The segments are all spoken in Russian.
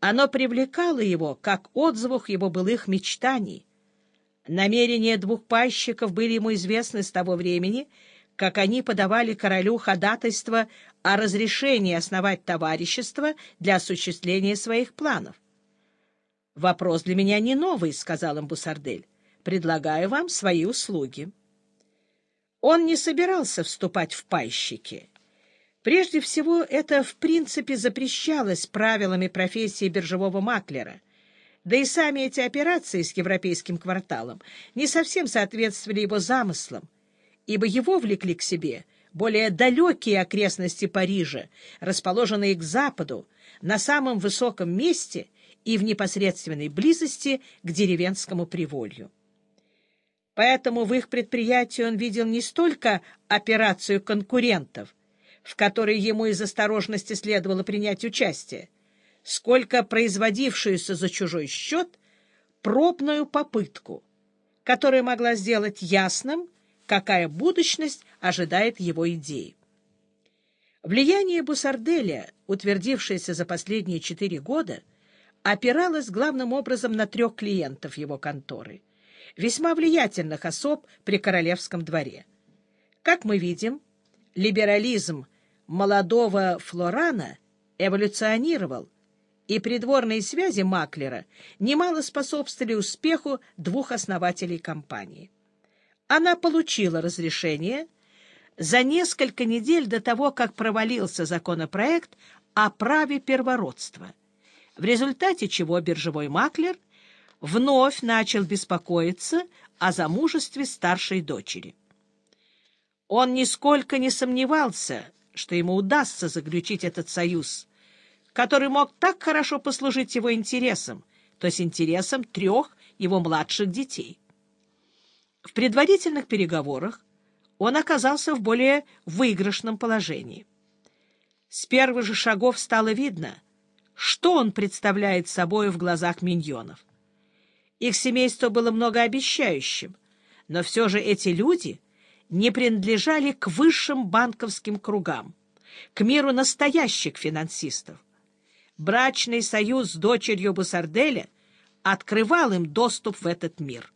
Оно привлекало его, как отзвук его былых мечтаний. Намерения двух пайщиков были ему известны с того времени, как они подавали королю ходатайство о разрешении основать товарищество для осуществления своих планов. «Вопрос для меня не новый», — сказал им Бусардель. «Предлагаю вам свои услуги». Он не собирался вступать в пайщики. Прежде всего, это в принципе запрещалось правилами профессии биржевого маклера. Да и сами эти операции с европейским кварталом не совсем соответствовали его замыслам, ибо его влекли к себе более далекие окрестности Парижа, расположенные к западу, на самом высоком месте и в непосредственной близости к деревенскому приволью. Поэтому в их предприятии он видел не столько операцию конкурентов, в которой ему из осторожности следовало принять участие, сколько производившуюся за чужой счет пробную попытку, которая могла сделать ясным, какая будущность ожидает его идеи. Влияние Бусарделя, утвердившееся за последние четыре года, опиралось главным образом на трех клиентов его конторы, весьма влиятельных особ при королевском дворе. Как мы видим, либерализм – молодого Флорана эволюционировал, и придворные связи Маклера немало способствовали успеху двух основателей компании. Она получила разрешение за несколько недель до того, как провалился законопроект о праве первородства, в результате чего биржевой маклер вновь начал беспокоиться о замужестве старшей дочери. Он нисколько не сомневался, что ему удастся заключить этот союз, который мог так хорошо послужить его интересам, то есть интересам трех его младших детей. В предварительных переговорах он оказался в более выигрышном положении. С первых же шагов стало видно, что он представляет собой в глазах миньонов. Их семейство было многообещающим, но все же эти люди — не принадлежали к высшим банковским кругам, к миру настоящих финансистов. Брачный союз с дочерью Бусарделя открывал им доступ в этот мир.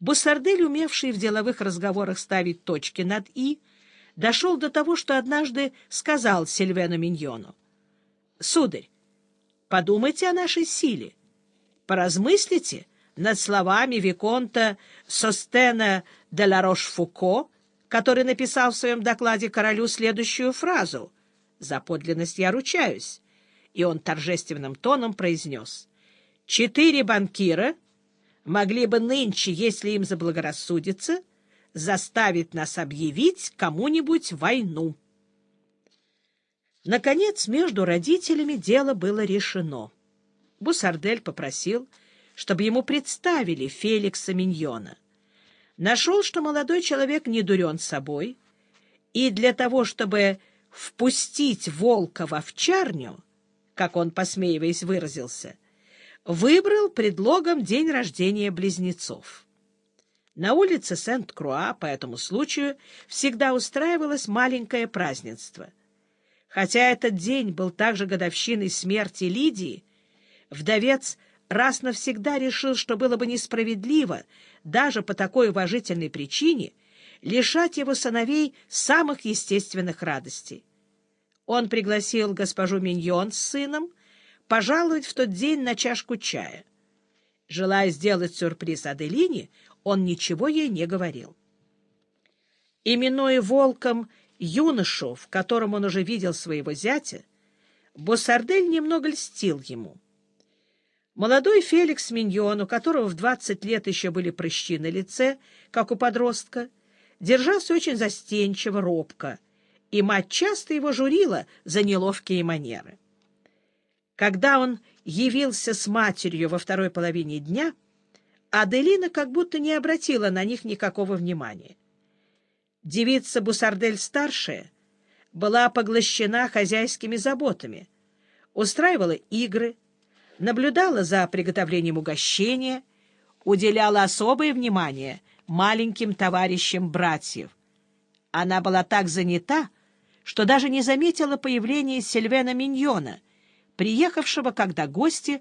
Бусардель, умевший в деловых разговорах ставить точки над «и», дошел до того, что однажды сказал Сильвену Миньону. «Сударь, подумайте о нашей силе, поразмыслите над словами Виконта Состена де ла Рош-Фуко, который написал в своем докладе королю следующую фразу «За подлинность я ручаюсь», и он торжественным тоном произнес «Четыре банкира могли бы нынче, если им заблагорассудится, заставить нас объявить кому-нибудь войну». Наконец, между родителями дело было решено. Бусардель попросил, чтобы ему представили Феликса Миньона нашел, что молодой человек не дурен собой, и для того, чтобы впустить волка в овчарню, как он, посмеиваясь, выразился, выбрал предлогом день рождения близнецов. На улице Сент-Круа по этому случаю всегда устраивалось маленькое празднество. Хотя этот день был также годовщиной смерти Лидии, вдовец раз навсегда решил, что было бы несправедливо, даже по такой уважительной причине, лишать его сыновей самых естественных радостей. Он пригласил госпожу Миньон с сыном пожаловать в тот день на чашку чая. Желая сделать сюрприз Аделине, он ничего ей не говорил. Именуя волком юношу, в котором он уже видел своего зятя, Боссардель немного льстил ему — Молодой Феликс Миньон, у которого в двадцать лет еще были прыщи на лице, как у подростка, держался очень застенчиво, робко, и мать часто его журила за неловкие манеры. Когда он явился с матерью во второй половине дня, Аделина как будто не обратила на них никакого внимания. Девица Бусардель-старшая была поглощена хозяйскими заботами, устраивала игры, наблюдала за приготовлением угощения, уделяла особое внимание маленьким товарищам братьев. Она была так занята, что даже не заметила появления Сильвена Миньона, приехавшего, когда гости